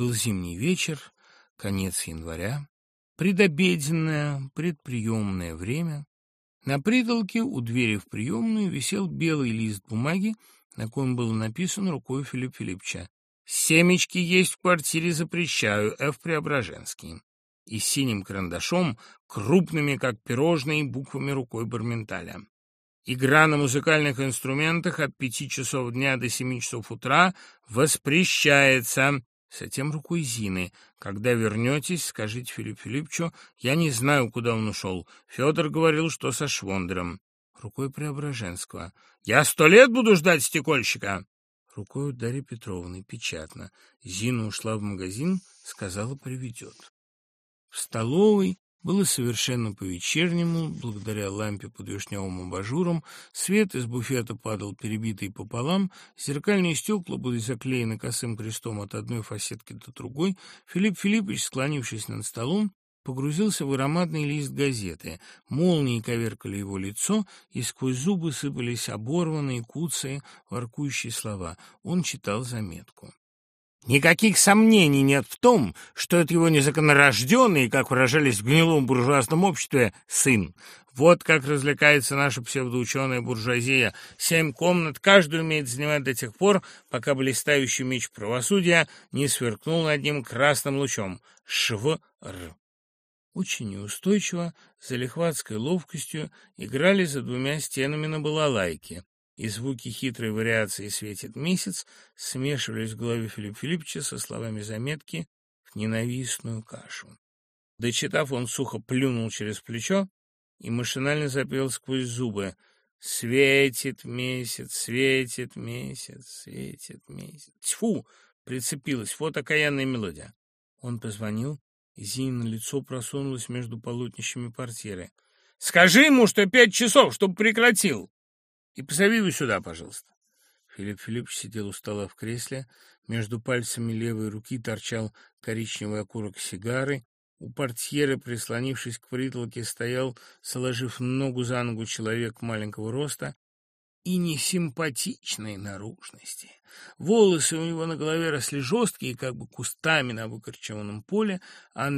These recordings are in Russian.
Был зимний вечер, конец января, предобеденное, предприемное время. На притолке у двери в приемную висел белый лист бумаги, на коем было написано рукой Филипп Филиппча. «Семечки есть в квартире, запрещаю, Ф. Преображенский». И синим карандашом, крупными, как пирожные, буквами рукой Барменталя. Игра на музыкальных инструментах от пяти часов дня до семи часов утра воспрещается. Затем рукой Зины. «Когда вернетесь, скажите Филиппу Филипповичу, я не знаю, куда он ушел. Федор говорил, что со Швондером». Рукой Преображенского. «Я сто лет буду ждать стекольщика!» Рукой Дарьи Петровны. Печатно. Зина ушла в магазин, сказала, приведет. В столовой было совершенно по-вечернему, благодаря лампе под вишневым абажуром, свет из буфета падал перебитый пополам, зеркальные стекла были заклеены косым крестом от одной фасетки до другой. Филипп Филиппович, склонившись над столом, погрузился в ароматный лист газеты. Молнии коверкали его лицо, и сквозь зубы сыпались оборванные, куцые, воркующие слова. Он читал заметку. Никаких сомнений нет в том, что это его незаконорожденный, как выражались в гнилом буржуазном обществе, сын. Вот как развлекается наша псевдоученая буржуазия. Семь комнат каждую умеет занимать до тех пор, пока блистающий меч правосудия не сверкнул над ним красным лучом. Швр. Очень неустойчиво, за лихватской ловкостью играли за двумя стенами на балалайке и звуки хитрой вариации «Светит месяц» смешивались в голове Филипп Филипповича со словами заметки в ненавистную кашу. Дочитав, он сухо плюнул через плечо и машинально запел сквозь зубы «Светит месяц, светит месяц, светит месяц». Тьфу! Прицепилась. Вот окаянная мелодия. Он позвонил, и Зинина лицо просунулось между полотнищами портьеры. «Скажи ему, что пять часов, чтобы прекратил!» И позови его сюда, пожалуйста. Филипп Филиппович сидел у стола в кресле. Между пальцами левой руки торчал коричневый окурок сигары. У портьеры, прислонившись к притолке, стоял, сложив ногу за ногу, человек маленького роста и несимпатичной наружности. Волосы у него на голове росли жесткие, как бы кустами на выкорчеванном поле, а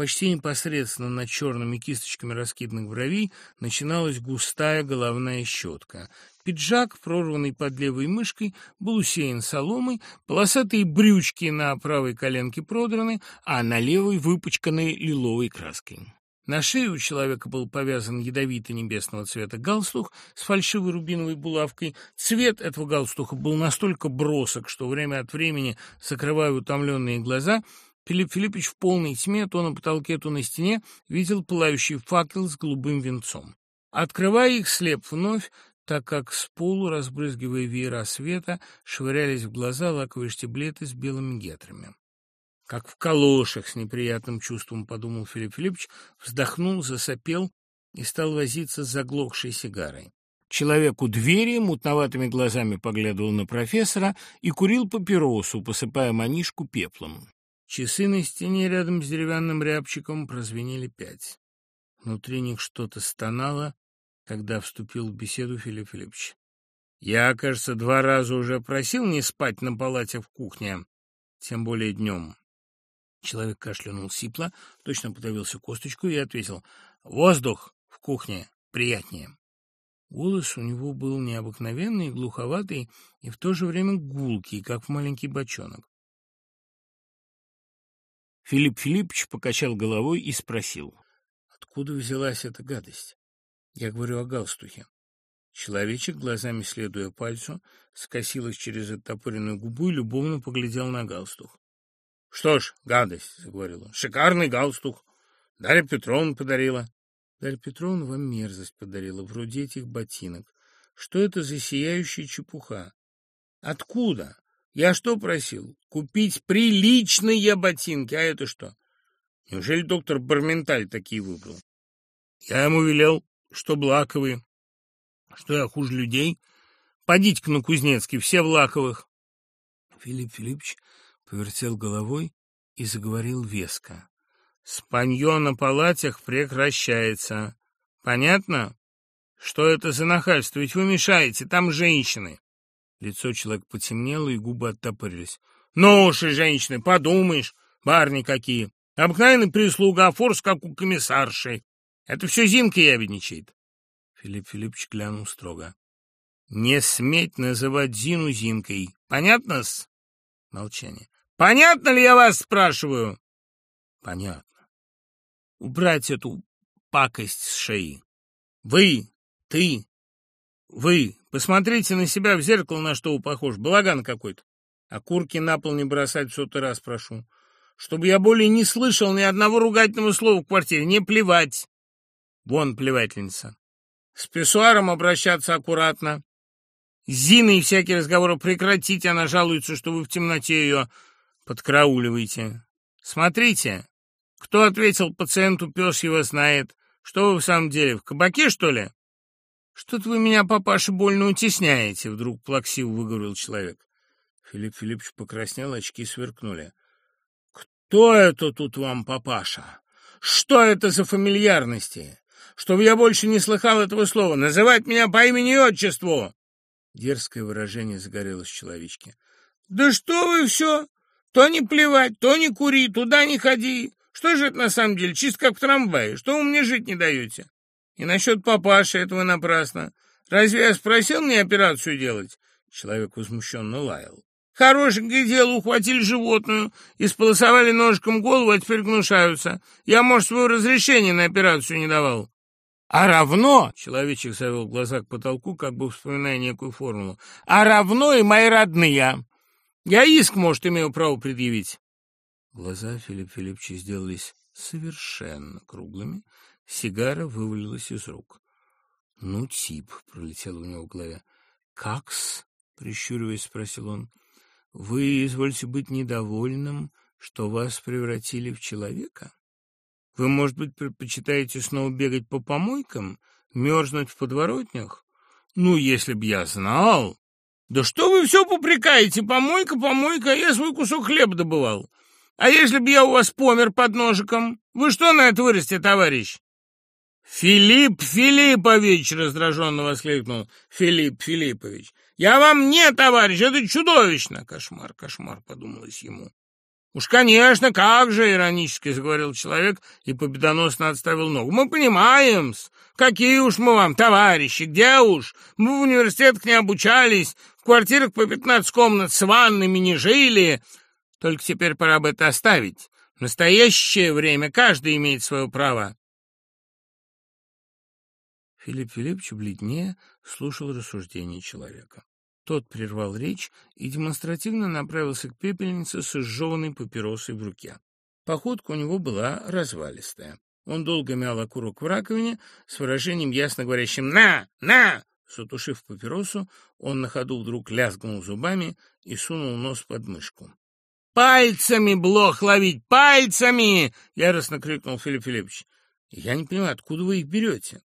почти непосредственно над черными кисточками раскидных бровей начиналась густая головная щетка. Пиджак, прорванный под левой мышкой, был усеян соломой, полосатые брючки на правой коленке продраны, а на левой выпачканы лиловой краской. На шее у человека был повязан ядовитый небесного цвета галстук с фальшивой рубиновой булавкой. Цвет этого галстука был настолько бросок, что время от времени, закрывая утомленные глаза, Филипп Филиппович в полной тьме, то на потолке, то на стене, видел пылающий факел с голубым венцом. Открывая их слеп вновь, так как с полу, разбрызгивая веера света, швырялись в глаза лаковые штиблеты с белыми гетрами. «Как в калошах!» — с неприятным чувством подумал Филипп Филиппович, вздохнул, засопел и стал возиться с заглохшей сигарой. Человек у двери мутноватыми глазами поглядывал на профессора и курил папиросу, посыпая манишку пеплом. Часы на стене рядом с деревянным рябчиком прозвенели пять. Внутри них что-то стонало, когда вступил в беседу Филипп Филиппович. «Я, кажется, два раза уже Филипп Филиппович покачал головой и спросил. «Откуда взялась эта гадость?» «Я говорю о галстухе». Человечек, глазами следуя пальцу, скосил их через оттопыренную губу и любовно поглядел на галстух. — Что ж, гадость, — он, шикарный галстух. Дарья Петровна подарила. — Дарья Петровна вам мерзость подарила, вроде этих ботинок. Что это за сияющая чепуха? Откуда? Я что просил? Купить приличные ботинки. А это что? Неужели доктор Барменталь такие выбрал? Я ему велел, что блаковые, Что я хуже людей? подите к на Кузнецкий, все в лаковых. Филипп Филиппович повертел головой и заговорил веско. Спанье на палатях прекращается. Понятно? Что это за нахальство? Ведь вы мешаете, там женщины. Лицо человека потемнело, и губы оттопырились. «Ну уж и женщины, подумаешь, барни какие! Обыкновенный прислуга, а форс, как у комиссаршей. Это все Зинка ябедничает!» Филипп Филиппович глянул строго. «Не сметь называть Зину Зинкой! Понятно-с?» Молчание. «Понятно ли я вас спрашиваю?» «Понятно. Убрать эту пакость с шеи. Вы, ты, вы, Посмотрите на себя в зеркало, на что вы похож, балаган какой-то. А курки на пол не бросать в сотый раз прошу. Чтобы я более не слышал ни одного ругательного слова в квартире. Не плевать. Вон плевательница. С писсуаром обращаться аккуратно. С Зиной всякие разговоры прекратить. Она жалуется, что вы в темноте ее подкрауливаете. Смотрите. Кто ответил пациенту, пес его знает. Что вы в самом деле, в кабаке, что ли? Что-то вы меня, папаша, больно утесняете, — вдруг плаксиво выговорил человек. Филипп Филиппович покраснел, очки сверкнули. — Кто это тут вам, папаша? Что это за фамильярности? Чтобы я больше не слыхал этого слова. Называть меня по имени и отчеству! Дерзкое выражение загорелось в человечке. — Да что вы все! То не плевать, то не кури, туда не ходи. Что же это на самом деле, чисто как в трамвае? Что вы мне жить не даете? И насчет папаши этого напрасно. Разве я спросил мне операцию делать?» Человек возмущенно лаял. Хорошенькое дело, ухватили животную, исполосовали ножиком голову, а теперь гнушаются. Я, может, свое разрешение на операцию не давал. А равно, человечек завел глаза к потолку, как бы вспоминая некую формулу, а равно и мои родные. Я иск, может, имею право предъявить. Глаза Филиппа Филипповича сделались совершенно круглыми, Сигара вывалилась из рук. «Ну, тип!» — пролетела у него в голове. «Какс?» — прищуриваясь, спросил он. «Вы извольте быть недовольным, что вас превратили в человека? Вы, может быть, предпочитаете снова бегать по помойкам, мерзнуть в подворотнях? Ну, если б я знал!» «Да что вы все попрекаете? Помойка, помойка, а я свой кусок хлеба добывал. А если б я у вас помер под ножиком? Вы что на это вырасте, товарищ?» «Филипп Филиппович!» — раздраженно воскликнул Филипп Филиппович. «Я вам не, товарищ, это чудовищно!» «Кошмар, кошмар!» — подумалось ему. «Уж, конечно, как же!» — иронически заговорил человек и победоносно отставил ногу. «Мы понимаем -с. Какие уж мы вам, товарищи, где уж? Мы в университетах не обучались, в квартирах по пятнадцать комнат с ваннами не жили. Только теперь пора бы это оставить. В настоящее время каждый имеет свое право. Филипп Филиппович бледнее слушал рассуждения человека. Тот прервал речь и демонстративно направился к пепельнице с изжеванной папиросой в руке. Походка у него была развалистая. Он долго мял окурок в раковине с выражением ясно говорящим «На! На!». Сотушив папиросу, он на ходу вдруг лязгнул зубами и сунул нос под мышку. «Пальцами, блох, ловить! Пальцами!» — яростно крикнул Филипп Филиппович. «Я не понимаю, откуда вы их берете?»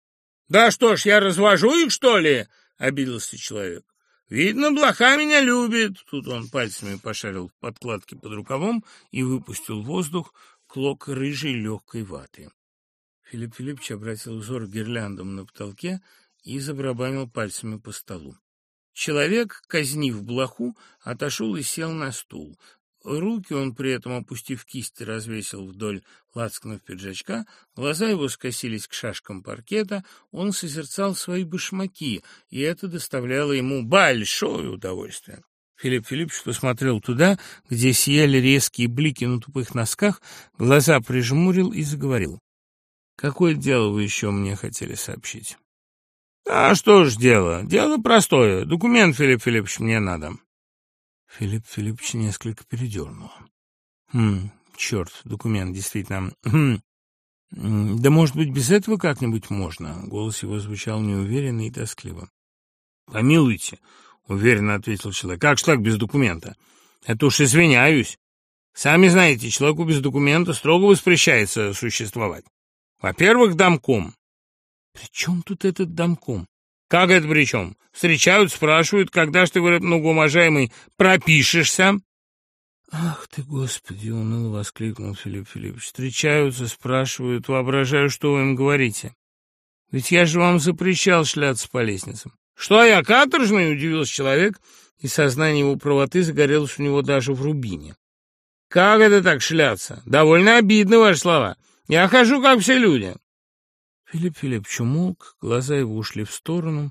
«Да что ж, я развожу их, что ли?» — обиделся человек. «Видно, блоха меня любит!» Тут он пальцами пошарил в подкладке под рукавом и выпустил воздух клок рыжей легкой ваты. Филипп Филиппович обратил взор к гирляндам на потолке и забрабанил пальцами по столу. Человек, казнив блоху, отошел и сел на стул. Руки он при этом, опустив кисти, развесил вдоль лацканов пиджачка, глаза его скосились к шашкам паркета, он созерцал свои башмаки, и это доставляло ему большое удовольствие. Филипп Филиппович посмотрел туда, где сияли резкие блики на тупых носках, глаза прижмурил и заговорил. «Какое дело вы еще мне хотели сообщить?» «А что ж дело? Дело простое. Документ, Филипп Филиппович, мне надо». Филипп Филиппович несколько передернул. «Хм, черт, документ действительно... Хм. Да, может быть, без этого как-нибудь можно?» Голос его звучал неуверенно и тоскливо. «Помилуйте», — уверенно ответил человек. «Как же так без документа? Это уж извиняюсь. Сами знаете, человеку без документа строго воспрещается существовать. Во-первых, домком». «При чем тут этот домком? Как это причем? Встречают, спрашивают, когда ж ты, говорят, многоуважаемый, пропишешься? «Ах ты, Господи!» — уныло воскликнул Филипп Филиппович. «Встречаются, спрашивают, воображаю, что вы им говорите. Ведь я же вам запрещал шляться по лестницам». «Что я, каторжный?» — удивился человек, и сознание его правоты загорелось у него даже в рубине. «Как это так шляться? Довольно обидно ваши слова. Я хожу, как все люди. Филипп Филиппович умолк, глаза его ушли в сторону.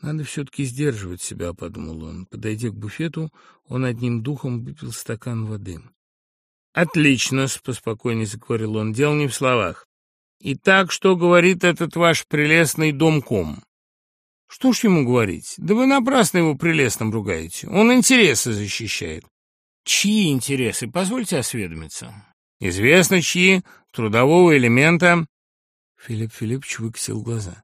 «Надо все-таки сдерживать себя», — подумал он. Подойдя к буфету, он одним духом выпил стакан воды. «Отлично», — поспокойнее заговорил он, Дел не в словах. Итак, что говорит этот ваш прелестный домком?» «Что ж ему говорить? Да вы напрасно его прелестным ругаете. Он интересы защищает». «Чьи интересы? Позвольте осведомиться». «Известно, чьи. Трудового элемента. Филипп Филиппович выкосил глаза.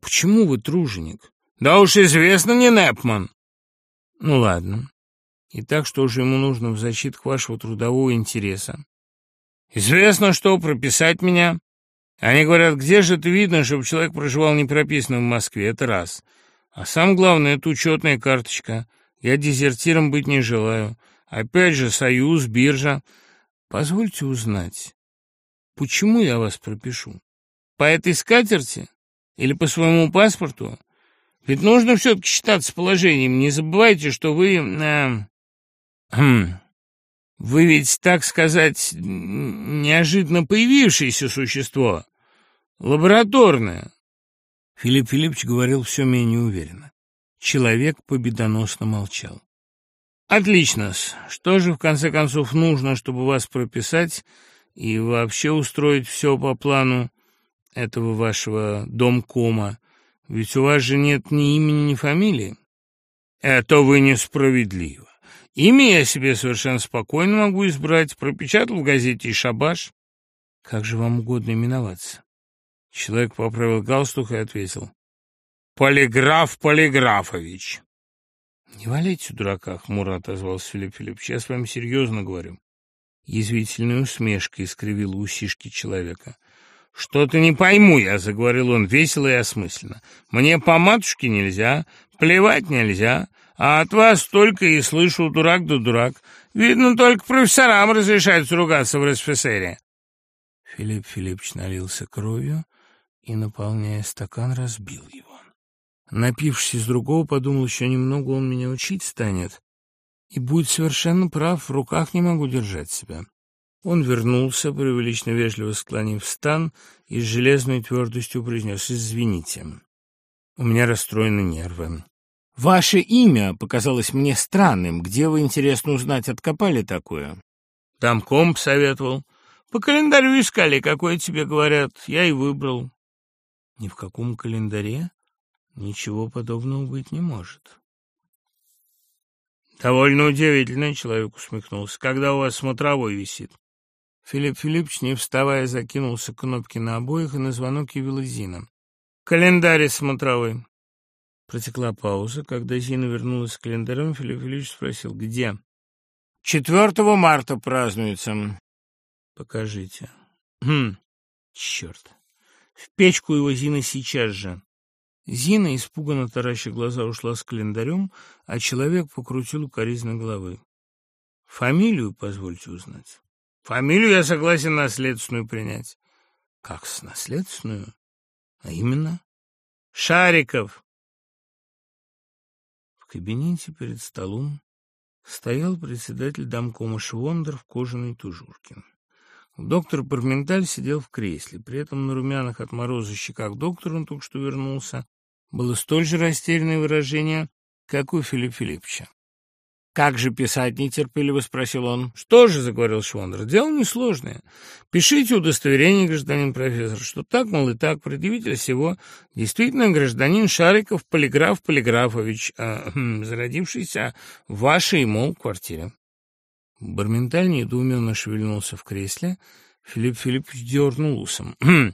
«Почему вы труженик?» «Да уж известно, не Непман!» «Ну ладно. И так что же ему нужно в защиту вашего трудового интереса?» «Известно, что прописать меня. Они говорят, где же это видно, чтобы человек проживал непрописанным в Москве? Это раз. А сам главное — это учетная карточка. Я дезертиром быть не желаю. Опять же, союз, биржа. Позвольте узнать, почему я вас пропишу?» По этой скатерти или по своему паспорту? Ведь нужно все-таки считаться положением. Не забывайте, что вы... Э, вы ведь, так сказать, неожиданно появившееся существо. Лабораторное. Филипп Филиппович говорил все менее уверенно. Человек победоносно молчал. отлично -с. Что же, в конце концов, нужно, чтобы вас прописать и вообще устроить все по плану? этого вашего домкома, ведь у вас же нет ни имени, ни фамилии. Это вы несправедливо. Имя я себе совершенно спокойно могу избрать, пропечатал в газете и шабаш. Как же вам угодно именоваться? Человек поправил галстук и ответил. Полиграф Полиграфович. Не валяйте, дурака, хмуро отозвался Филипп Филиппович. Я с вами серьезно говорю. Язвительная усмешка искривила усишки человека. «Что-то не пойму я», — заговорил он весело и осмысленно. «Мне по матушке нельзя, плевать нельзя, а от вас только и слышу дурак Он вернулся, преувеличенно вежливо склонив стан и с железной твердостью произнес «Извините, у меня расстроены нервы». «Ваше имя показалось мне странным. Где вы, интересно узнать, откопали такое?» «Там комп советовал. По календарю искали, какое тебе говорят. Я и выбрал». «Ни в каком календаре ничего подобного быть не может». «Довольно удивительно», — человек усмехнулся, — «когда у вас смотровой висит». Филипп Филиппович, не вставая, закинулся кнопки на обоих и на звонок явила Зина. «Календарь смотровой!» Протекла пауза. Когда Зина вернулась с календарем, Филипп Филиппович спросил, где? «Четвертого марта празднуется». «Покажите». «Хм, черт! В печку его Зина сейчас же!» Зина, испуганно тараща глаза, ушла с календарем, а человек покрутил укоризненно головы. «Фамилию позвольте узнать». Фамилию я согласен наследственную принять. Как с наследственную? А именно? Шариков. В кабинете перед столом стоял председатель домкома Швондер в кожаной тужурке. Доктор Парменталь сидел в кресле. При этом на румяных от мороза щеках доктора, он Как же писать нетерпеливо спросил он. Что же, заговорил Швондер? дело несложное. Пишите удостоверение, гражданин профессор, что так, мол, и так, предъявитель всего, действительно гражданин Шариков Полиграф Полиграфович, э, э, зародившийся в вашей, мол, квартире. Барменталь недоуменно шевельнулся в кресле. Филипп Филиппович дернул усом. «Хм,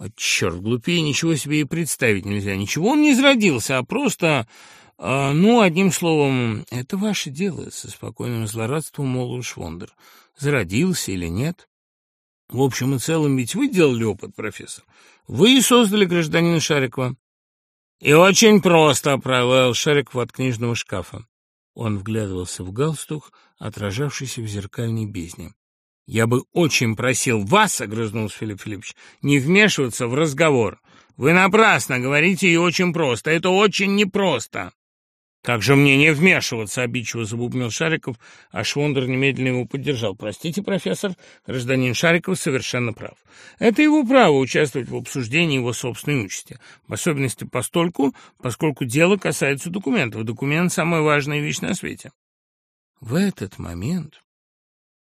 а «Черт, глупее ничего себе и представить нельзя. Ничего он не зародился, а просто а, ну, одним словом, это ваше дело, со спокойным злорадством молвил Швондер. Зародился или нет? В общем и целом, ведь вы делали опыт, профессор. Вы создали гражданина Шарикова. И очень просто оправил Шариков от книжного шкафа. Он вглядывался в галстук, отражавшийся в зеркальной бездне. «Я бы очень просил вас, — огрызнулся Филипп Филиппович, — не вмешиваться в разговор. Вы напрасно говорите и очень просто. Это очень непросто». «Как же мне не вмешиваться?» — обидчиво забубнил Шариков, а Швондер немедленно его поддержал. «Простите, профессор, гражданин Шариков совершенно прав. Это его право участвовать в обсуждении его собственной участи, в особенности постольку, поскольку дело касается документов. Документ — самая важная вещь на свете». В этот момент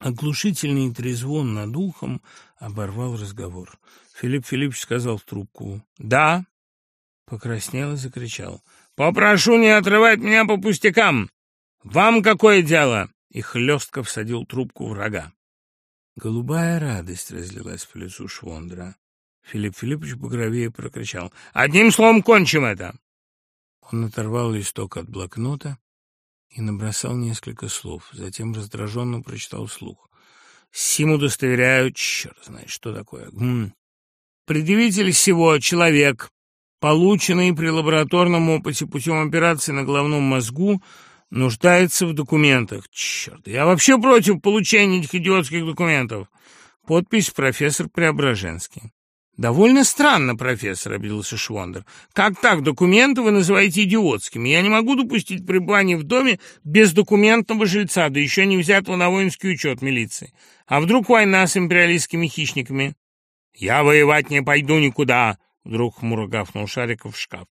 оглушительный трезвон над ухом оборвал разговор. Филипп Филиппович сказал в трубку «Да!» Покраснел и закричал — «Попрошу не отрывать меня по пустякам! Вам какое дело?» И хлестко всадил трубку врага. Голубая радость разлилась по лицу Швондра. Филипп Филиппович багровее прокричал. «Одним словом кончим это!» Он оторвал листок от блокнота и набросал несколько слов, затем раздраженно прочитал слух. «Симу достоверяю, черт знает, что такое. М -м. Предъявитель всего человек, полученные при лабораторном опыте путем операции на головном мозгу, нуждается в документах. Черт, я вообще против получения этих идиотских документов. Подпись профессор Преображенский. «Довольно странно, профессор», — обиделся Швондер. «Как так документы вы называете идиотскими? Я не могу допустить пребывание в доме без документного жильца, да еще не взятого на воинский учет милиции. А вдруг война с империалистскими хищниками?» «Я воевать не пойду никуда», Вдруг хмуро гавкнул Шариков в шкаф.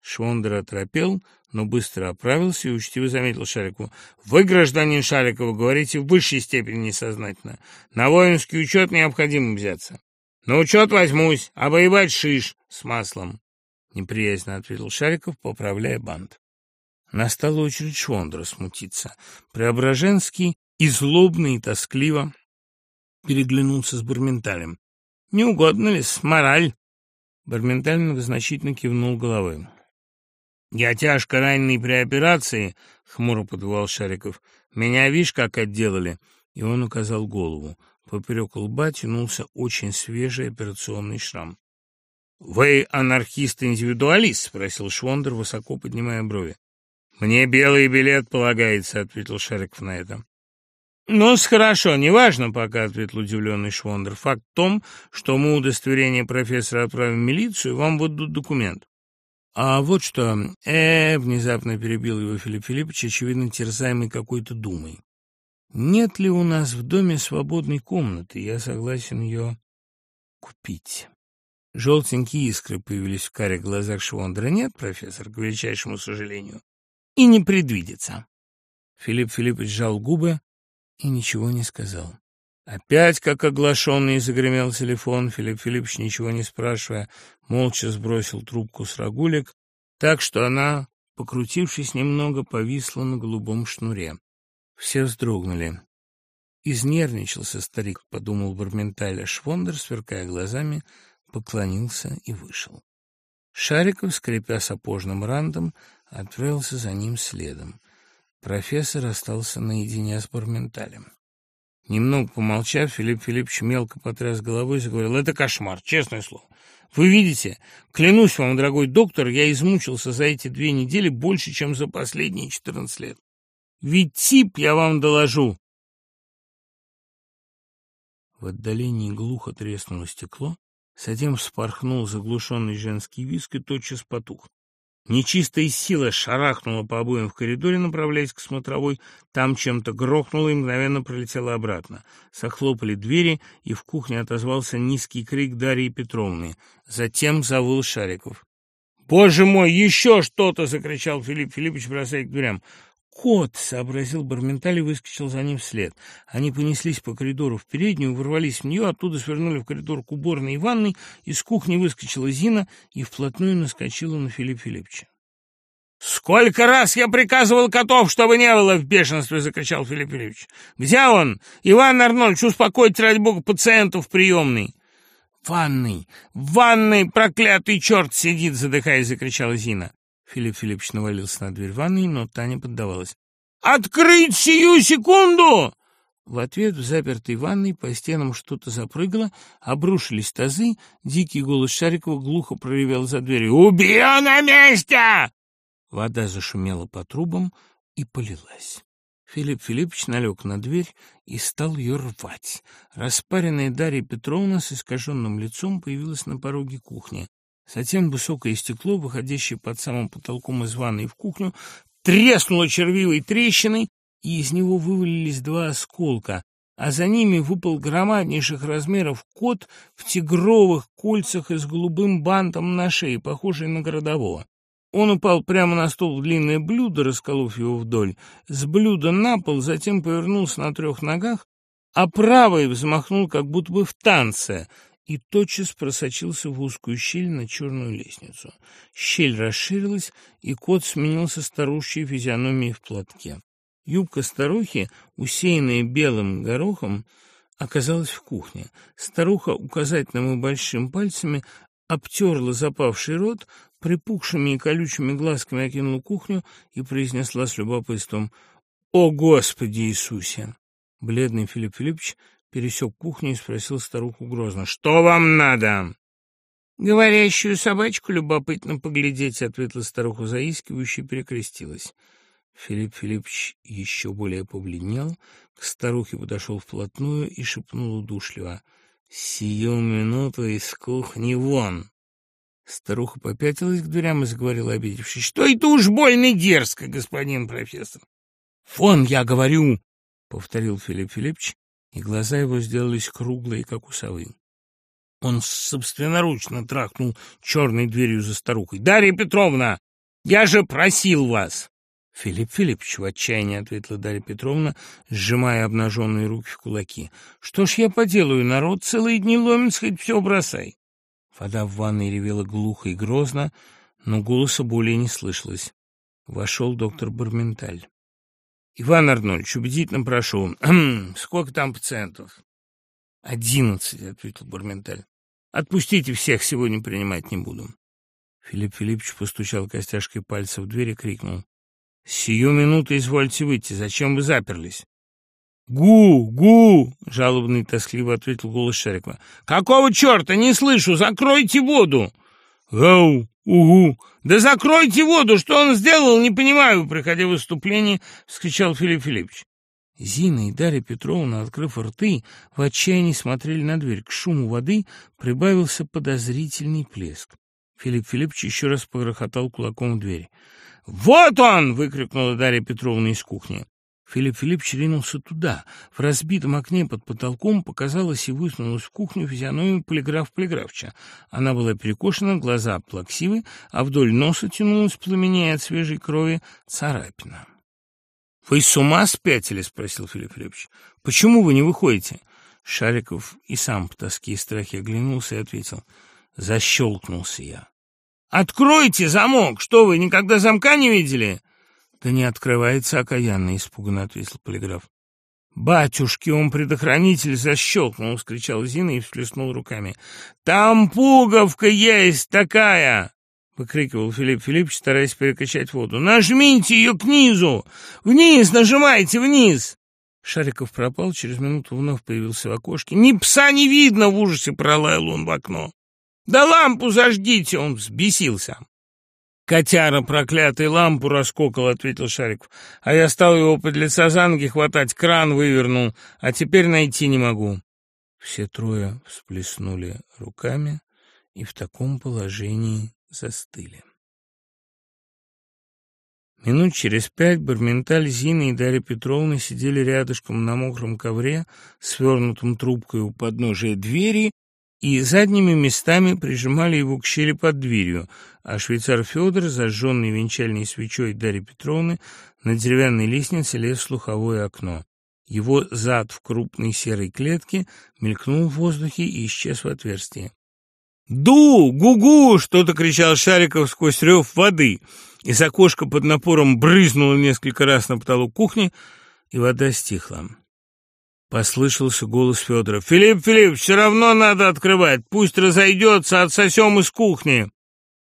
Швондер оторопел, но быстро оправился и учтиво заметил Шарикову: «Вы, гражданин Шарикова, говорите в высшей степени несознательно. На воинский учет необходимо взяться». «На учет возьмусь, а воевать шиш с маслом», — неприязненно ответил Шариков, поправляя бант. Настала очередь Швондра смутиться. Преображенский и злобно, и тоскливо переглянулся с Бурменталем. «Не угодно ли, с мораль?» Барменталь многозначительно кивнул головой. «Я тяжко раненый при операции», — хмуро подвал Шариков. «Меня, видишь, как отделали?» И он указал голову. Поперек лба тянулся очень свежий операционный шрам. «Вы анархист-индивидуалист?» — спросил Швондер, высоко поднимая брови. «Мне белый билет полагается», — ответил Шариков на этом. ну хорошо, неважно пока», — ответил удивленный Швондер. «Факт в том, что мы удостоверение профессора отправим в милицию, вам выдадут документ». «А вот что...» э, внезапно перебил его Филипп Филиппович, очевидно терзаемый какой-то думой. «Нет ли у нас в доме свободной комнаты? Я согласен ее купить». Желтенькие и ничего не сказал. Опять, как оглашенный, загремел телефон. Филипп Филиппович, ничего не спрашивая, молча сбросил трубку с рогулек, так что она, покрутившись немного, повисла на голубом шнуре. Все вздрогнули. «Изнервничался старик», — подумал Барменталь, а Швондер, сверкая глазами, поклонился и вышел. Шариков, скрипя сапожным рандом, отправился за ним следом. Профессор остался наедине с Барменталем. Немного помолчав, Филипп Филиппович мелко потряс головой и заговорил, «Это кошмар, честное слово. Вы видите, клянусь вам, дорогой доктор, я измучился за эти две недели больше, чем за последние четырнадцать лет. Ведь тип я вам доложу». В отдалении глухо треснуло стекло, затем вспорхнул заглушенный женский виск и тотчас потух. Нечистая сила шарахнула по обоим в коридоре, направляясь к смотровой. Там чем-то грохнуло и мгновенно пролетело обратно. Сохлопали двери, и в кухне отозвался низкий крик Дарьи Петровны. Затем завыл Шариков. «Боже мой, еще что-то!» — закричал Филипп Филиппович, бросая к дверям. «Кот!» — сообразил Барменталь и выскочил за ним вслед. Они понеслись по коридору в переднюю, ворвались в нее, оттуда свернули в коридор к уборной и ванной, из кухни выскочила Зина и вплотную наскочила на Филипп Филипповича. «Сколько раз я приказывал котов, чтобы не было в бешенстве!» — закричал Филипп Филиппович. «Где он? Иван Арнольдович, успокойте, ради бога, пациентов приемный!» «В ванной! В ванной проклятый черт сидит!» — задыхаясь, закричала Зина. Филипп Филиппович навалился на дверь ванной, но та не поддавалась. «Открыть сию секунду!» В ответ в запертой ванной по стенам что-то запрыгало, обрушились тазы, дикий голос Шарикова глухо проревел за дверью. «Убью на месте!» Вода зашумела по трубам и полилась. Филипп Филиппович налег на дверь и стал ее рвать. Распаренная Дарья Петровна с искаженным лицом появилась на пороге кухни. Затем высокое стекло, выходящее под самым потолком из ванной в кухню, треснуло червивой трещиной, и из него вывалились два осколка, а за ними выпал громаднейших размеров кот в тигровых кольцах и с голубым бантом на шее, похожий на городового. Он упал прямо на стол в длинное блюдо, расколов его вдоль, с блюда на пол, затем повернулся на трех ногах, а правой взмахнул как будто бы в танце — и тотчас просочился в узкую щель на черную лестницу. Щель расширилась, и кот сменился старущей физиономией в платке. Юбка старухи, усеянная белым горохом, оказалась в кухне. Старуха указательным и большим пальцами обтерла запавший рот, припухшими и колючими глазками окинула кухню и произнесла с любопытством «О, Господи Иисусе!» Бледный Филипп Филиппович пересек кухню и спросил старуху грозно. «Что вам надо?» «Говорящую собачку любопытно поглядеть», — ответила старуха заискивающе перекрестилась. Филипп Филиппович еще более побледнел, к старухе подошел вплотную и шепнул удушливо. «Сию минуту из кухни вон!» Старуха попятилась к дверям и заговорила, обидевшись. «Что это уж больно дерзко, господин профессор!» «Вон, я говорю!» — повторил Филипп Филиппович и глаза его сделались круглые, как у совы. Он собственноручно трахнул черной дверью за старухой. «Дарья Петровна, я же просил вас!» «Филипп Филиппович», — в отчаянии ответила Дарья Петровна, сжимая обнаженные руки в кулаки. «Что ж я поделаю? Иван Арнольдович, убедительно прошу. Сколько там пациентов? Одиннадцать, ответил Бурменталь. Отпустите всех, сегодня принимать не буду. Филипп Филиппович постучал костяшкой пальца в дверь и крикнул. «Сию минуту извольте выйти. Зачем вы заперлись?» «Гу! Гу!» — жалобный тоскливо ответил голос Шарикова. «Какого черта? Не слышу! Закройте воду!» «Гау! Угу! Да закройте воду! Что он сделал? Не понимаю!» Проходя выступление, вскричал Филипп Филиппович. Зина и Дарья Петровна, открыв рты, в отчаянии смотрели на дверь. К шуму воды прибавился подозрительный плеск. Филипп Филиппович еще раз погрохотал кулаком в дверь. «Вот он!» — выкрикнула Дарья Петровна из кухни. Филипп Филиппович ринулся туда. В разбитом окне под потолком показалась и высунулась в кухню физиономию полиграф полиграфча. Она была перекошена, глаза плаксивы, а вдоль носа тянулась, пламенея от свежей крови, царапина. — Вы с ума спятили? — спросил Филипп Филиппович. — Почему вы не выходите? Шариков и сам по тоске и страхе оглянулся и ответил. — Защелкнулся я. — Откройте замок! Что вы, никогда замка не видели? — да не открывается окаянно», — испуганно ответил полиграф. «Батюшки, он предохранитель защелкнул!» — вскричал Зина и всплеснул руками. «Там пуговка есть такая!» — выкрикивал Филипп Филиппович, стараясь перекачать воду. «Нажмите ее книзу, Вниз! Нажимайте вниз!» Шариков пропал, через минуту вновь появился в окошке. «Ни пса не видно!» — в ужасе пролаял он в окно. «Да лампу зажгите!» — он взбесился. «Котяра проклятый, лампу раскокал», — ответил Шариков. «А я стал его под лица за ноги хватать, кран вывернул, а теперь найти не могу». Все трое всплеснули руками и в таком положении застыли. Минут через пять Барменталь, Зина и Дарья Петровна сидели рядышком на мокром ковре, свернутом трубкой у подножия двери, и задними местами прижимали его к щели под дверью, а швейцар Федор, зажженный венчальной свечой Дарьи Петровны, на деревянной лестнице лез в слуховое окно. Его зад в крупной серой клетке мелькнул в воздухе и исчез в отверстии. «Ду! Гу-гу!» — что-то кричал Шариков сквозь рев воды. Из окошка под напором брызнуло несколько раз на потолок кухни, и вода стихла. Послышался голос Федора. «Филипп Филипп, все равно надо открывать. Пусть разойдется, отсосем из кухни».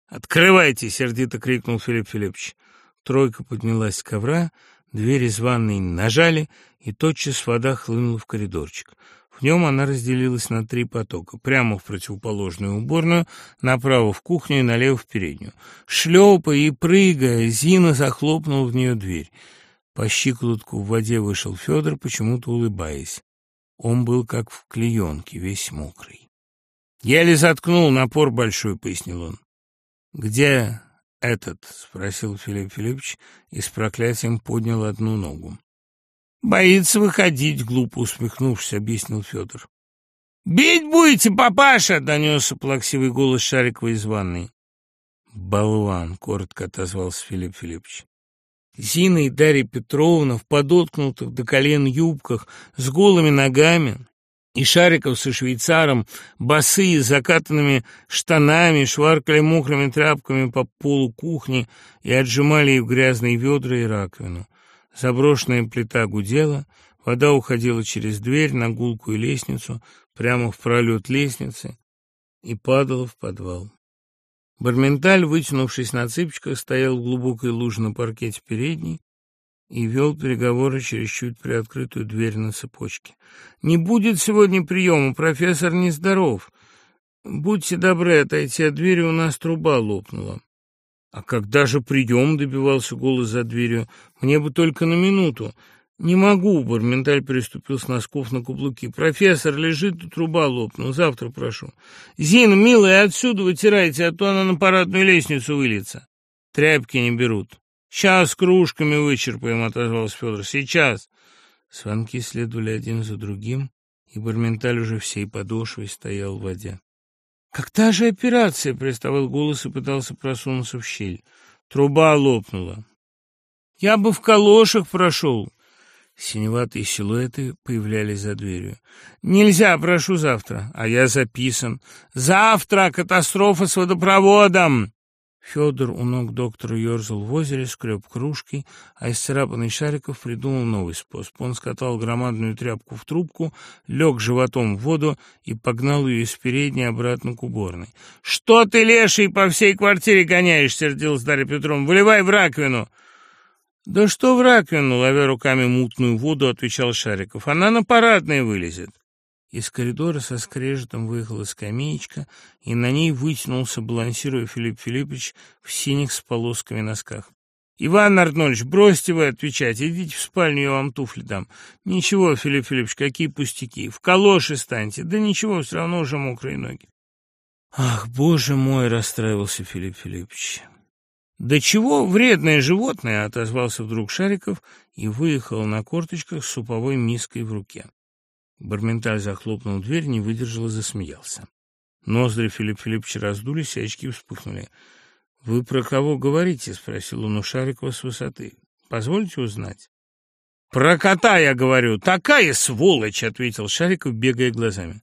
«Открывайте!» — сердито крикнул Филипп Филиппович. Тройка поднялась с ковра, дверь из ванной нажали, и тотчас вода хлынула в коридорчик. В нем она разделилась на три потока. Прямо в противоположную уборную, направо в кухню и налево в переднюю. Шлепая и прыгая, Зина захлопнула в нее дверь. по щиколотку в воде вышел Федор, почему-то улыбаясь. Он был как в клеенке, весь мокрый. «Еле заткнул, напор большой», — пояснил он. «Где этот?» — спросил Филипп Филиппович и с проклятием поднял одну ногу. «Боится выходить», — глупо усмехнувшись, объяснил Федор. «Бить будете, папаша!» — донесся плаксивый голос шариковой из ванной. «Болван!» — коротко отозвался Филипп Филиппович. Зиной Дарья Петровна в подоткнутых до колен юбках с голыми ногами, и Шариков со швейцаром, босые, закатанными штанами, шваркали мокрыми тряпками по полу кухни и отжимали их в грязные ведра и раковину. Заброшенная плита гудела, вода уходила через дверь на гулкую лестницу, прямо в пролет лестницы и падала в подвал. Барменталь, вытянувшись на цыпочках, стоял в глубокой луже на паркете передней и вел переговоры через чуть приоткрытую дверь на цепочке. «Не будет сегодня приема, профессор нездоров. Будьте добры отойти от двери, у нас труба лопнула». «А когда же прием?» — добивался голос за дверью. «Мне бы только на минуту. «Не могу», — Барменталь переступил с носков на каблуки. «Профессор, лежит, тут труба лопнула. Завтра прошу». «Зина, милая, отсюда вытирайте, а то она на парадную лестницу выльется». «Тряпки не берут». «Сейчас кружками вычерпаем», — отозвался Федор. «Сейчас». Звонки следовали один за другим, и Барменталь уже всей подошвой стоял в воде. «Когда же операция?» — приставал голос и пытался просунуться в щель. Труба лопнула. «Я бы в калошах прошел». Синеватые силуэты появлялись за дверью. «Нельзя, прошу завтра!» «А я записан!» «Завтра! Катастрофа с водопроводом!» Федор у ног доктора ерзал в озере, скреб кружкой, а из царапанных шариков придумал новый способ. Он скатал громадную тряпку в трубку, лег животом в воду и погнал ее из передней обратно к уборной. «Что ты, леший, по всей квартире гоняешь?» — сердилась Дарья Петровна. «Выливай в раковину!» Да что в раковину, ловя руками мутную воду, отвечал Шариков. Она на парадной вылезет. Из коридора со скрежетом выехала скамеечка, и на ней вытянулся, балансируя Филипп Филиппович в синих с полосками носках. «Иван Арнольдович, бросьте вы отвечать, идите в спальню, я вам туфли дам». «Ничего, Филипп Филиппович, какие пустяки, в калоши станьте, да ничего, все равно уже мокрые ноги». «Ах, боже мой!» — расстраивался Филипп Филиппович. «Да чего вредное животное!» — отозвался вдруг Шариков и выехал на корточках с суповой миской в руке. Барменталь захлопнул дверь, не выдержал и засмеялся. Ноздри Филипп Филипповича раздулись, и очки вспыхнули. «Вы про кого говорите?» — спросил он у Шарикова с высоты. «Позвольте узнать?» «Про кота, я говорю! Такая сволочь!» — ответил Шариков, бегая глазами.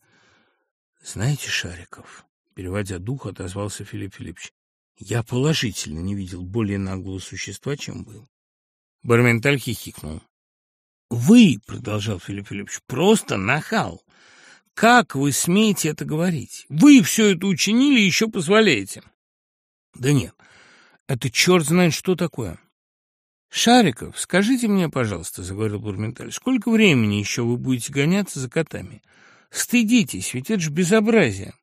«Знаете, Шариков...» — переводя дух, отозвался Филипп Филиппович. Я положительно не видел более наглого существа, чем был. Барменталь хихикнул. «Вы, — продолжал Филипп Филиппович, — просто нахал. Как вы смеете это говорить? Вы все это учинили и еще позволяете». «Да нет, это черт знает что такое». «Шариков, скажите мне, пожалуйста, — заговорил Бурменталь, — сколько времени еще вы будете гоняться за котами? Стыдитесь, ведь это же безобразие!»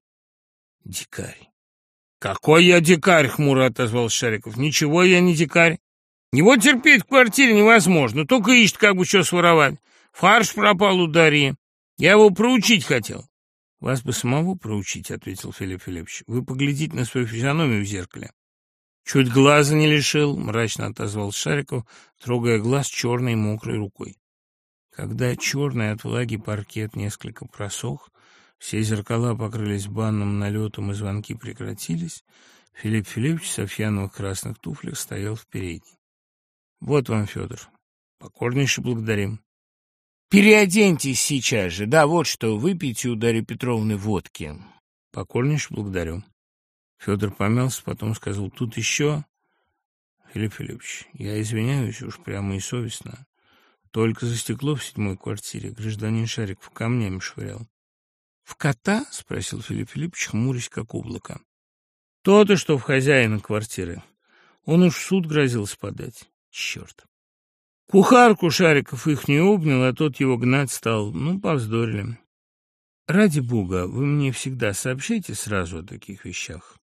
«Дикарь! «Какой я дикарь!» — хмуро отозвал Шариков. «Ничего я не дикарь. Его терпеть в квартире невозможно, только ищет, как бы что своровать. Фарш пропал у Дарьи. Я его проучить хотел». «Вас бы самого проучить», — ответил Филипп Филиппович. «Вы поглядите на свою физиономию в зеркале». «Чуть глаза не лишил», — мрачно отозвал Шариков, трогая глаз черной мокрой рукой. Когда черный от влаги паркет несколько просох, все зеркала покрылись банным налетом и звонки прекратились, Филипп Филиппович в софьяновых красных туфлях стоял в передней. Вот вам, Федор. Покорнейше благодарим. Переоденьтесь сейчас же. Да, вот что, выпейте у Дарьи Петровны водки. Покорнейше благодарю. Федор помялся, потом сказал, тут еще... Филипп Филиппович, я извиняюсь уж прямо и совестно. Только за стекло в седьмой квартире гражданин Шариков камнями швырял. — «В — кота спросил Филипп Филиппович, хмурясь, как облако. «То-то, что в хозяина квартиры. Он уж в суд грозился подать. Черт!» Кухарку Шариков их не обнял, а тот его гнать стал. Ну, повздорили. «Ради бога, вы мне всегда сообщайте сразу о таких вещах.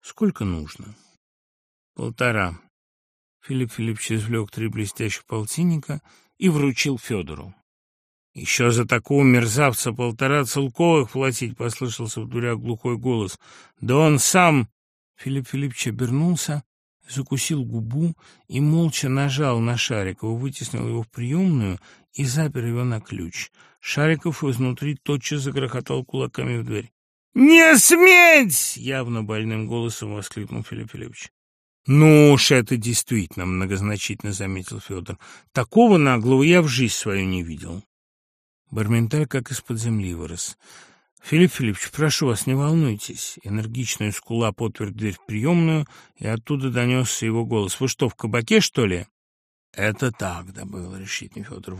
Сколько нужно?» «Полтора». Филипп Филиппович извлек три блестящих полтинника и вручил Федору. «Еще за такого мерзавца полтора целковых платить!» — послышался в дурях глухой голос. «Да он сам...» Филипп Филиппович обернулся, закусил губу и молча нажал на Шарикова, вытеснил его в приемную и запер его на ключ. Шариков изнутри тотчас загрохотал кулаками в дверь. «Не сметь!» — явно больным голосом воскликнул Филипп Филиппович. «Ну уж это действительно», — многозначительно заметил Федор. «Такого наглого я в жизнь свою не видел». Барменталь как из-под земли вырос. «Филипп Филиппович, прошу вас, не волнуйтесь». Энергичная скула потвер дверь в приемную, и оттуда донесся его голос. «Вы что, в кабаке, что ли?» «Это так, да был решительный Федор,